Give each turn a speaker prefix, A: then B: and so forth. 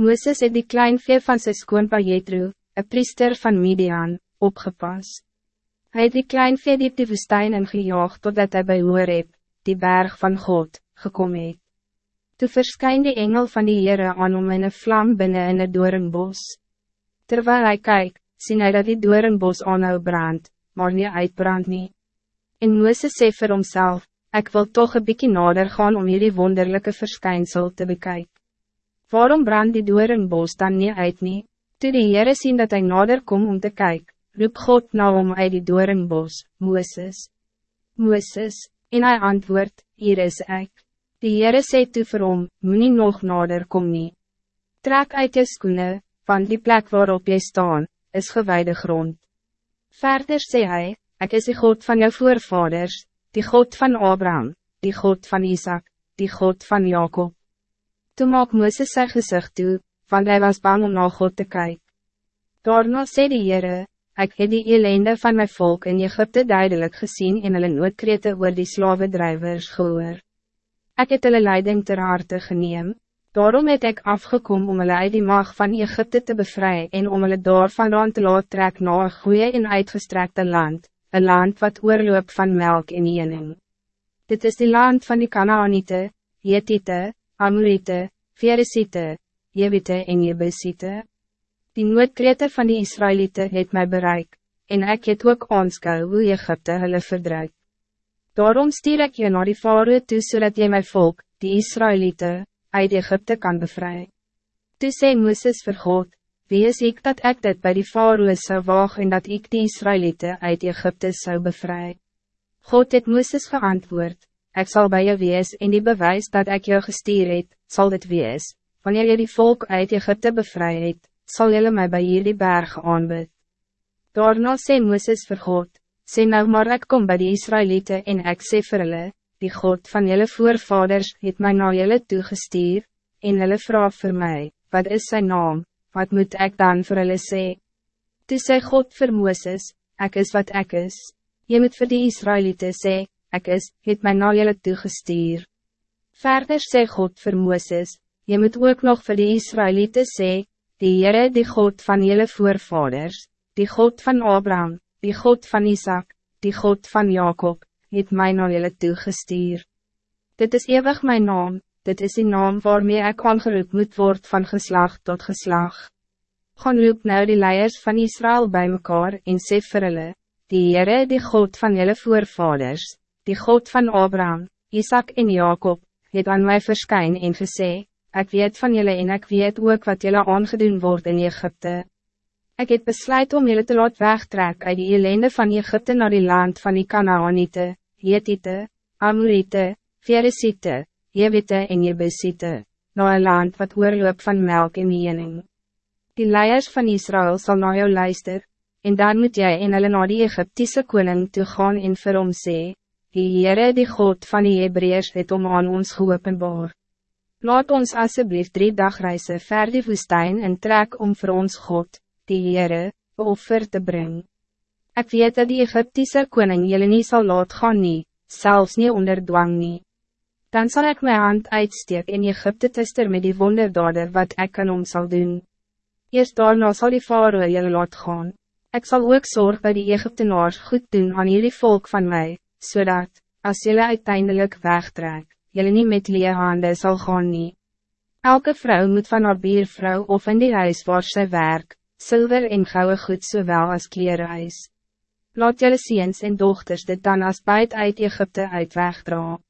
A: Moeses het die klein vee van sy skoonpa Jethro, een priester van Midian, opgepas. Hij het die klein vee diep die woestijn ingejaag totdat hij bij Horeb, die berg van God, gekomen het. Toe verskyn die engel van die Heere aan om in een vlam binnen in een doornbos. Terwijl hij kijkt, sien hy dat die doornbos aanhou brand, maar niet uitbrand nie. En Mooses sê vir homself, ik wil toch een bykie nader gaan om hierdie wonderlijke verschijnsel te bekijken. Waarom brand die doornbos dan niet uit nie? Toe die Heere sien dat hij nader kom om te kijken, roep God na om uit die doornbos, Mooses. Mooses, en hij antwoord, hier is ik. Die Heere sê toe vir hom, moet nie nog nader kom nie. Trek uit je skoene, want die plek waarop jy staan, is gewijde grond. Verder sê hy, ek is die God van jou voorvaders, die God van Abraham, die God van Isaac, die God van Jacob. Toen maak Mooses sy gezicht toe, want hij was bang om na God te kijken. Daarna sê die Heere, ek het die ellende van mijn volk in Egypte duidelijk gezien en hulle noodkrete oor die slavendrijvers gehoor. Ek het hulle leiding ter harte geneem, daarom het ik afgekom om hulle uit die mag van Egypte te bevrijden en om hulle daarvan te laat trek na een goeie en uitgestrekte land, een land wat oorloop van melk en jening. Dit is die land van die Canaanite, Jetite, Amorite, Veresite, Jebite en Jebusite. Die noodkrete van die Israëlieten het mij bereik, en ik het ook aanskou hoe Egypte hulle verdruik. Daarom stuur ik je naar die Faroe toe, zodat je mijn volk, die Israëlieten, uit Egypte kan bevrijden. Toe sê Mooses vir God, wie is ik dat ik dit bij die Faroe zou waag en dat ik die Israëlieten uit Egypte zou bevrijden? God het Mooses geantwoord, ik zal bij je wees en die bewijs dat ik jou gestuur het, zal dit wees, wanneer je die volk uit Egypte bevrijd het, zal jullie mij bij jullie berg aanbid. Daarna sê Mooses vir God, sê nou maar ek kom bij die Israëlieten en ek sê vir hulle, die God van jullie voorvaders het mij naar jullie toegestuur, en hulle vraag vir mij, wat is zijn naam, wat moet ik dan voor hulle sê? Toe sê God vir Mooses, ek is wat ek is, je moet vir die Israëlieten sê, ek is, het mij naar jullie toegestuur. Verder sê God vir Mooses, je moet ook nog vir die Israëlieten sê, die Heere die God van jullie voorvaders, die God van Abraham, die God van Isaac, die God van Jacob, het mij naar jullie toegestuur. Dit is eeuwig mijn naam, dit is die naam waarmee ik aangeroep moet worden van geslag tot geslag. Gaan roep nou die leiers van Israël bij mekaar en sê vir hulle, die Heere die God van jullie voorvaders, die God van Abraham, Isaac en Jacob, het aan mij verskyn en gesê, Ik weet van jullie en ik weet ook wat jullie aangedoen wordt in Egypte. Ik heb besluit om jullie te laat wegtrek uit die ellende van Egypte naar die land van die Canaanite, Jetite, Amorite, Veresite, Jebite en Jebusite, naar een land wat oorloop van melk en jening. Die leiers van Israël zal naar jou luister, en dan moet jij in hulle na die Egyptische koning toe gaan en vir hom sê, die Heere die God van die Hebreërs het om aan ons geopenbaar. Laat ons alsjeblieft drie dagreizen ver die woestijn en trek om voor ons God, die Heere, offer te brengen. Ik weet dat die Egyptische koning jullie niet zal laat gaan nie, zelfs niet onder dwang nie. Dan zal ik mijn hand uitsteek in Egypte tester met die wonderdader wat ik aan om zal doen. Eerst daarna zal die faroe jullie laat gaan. Ik zal ook zorgen dat die Egyptenaars goed doen aan jullie volk van mij, zodat, als jullie uiteindelijk wegtrek, jullie niet met lee hande sal gaan nie. Elke vrouw moet van haar biervrou of in die huis waar sy werk, zilver en gouden goed zowel als kleren huis. Laat jullie ziens en dochters dit dan als buit uit Egypte uit wegdragen.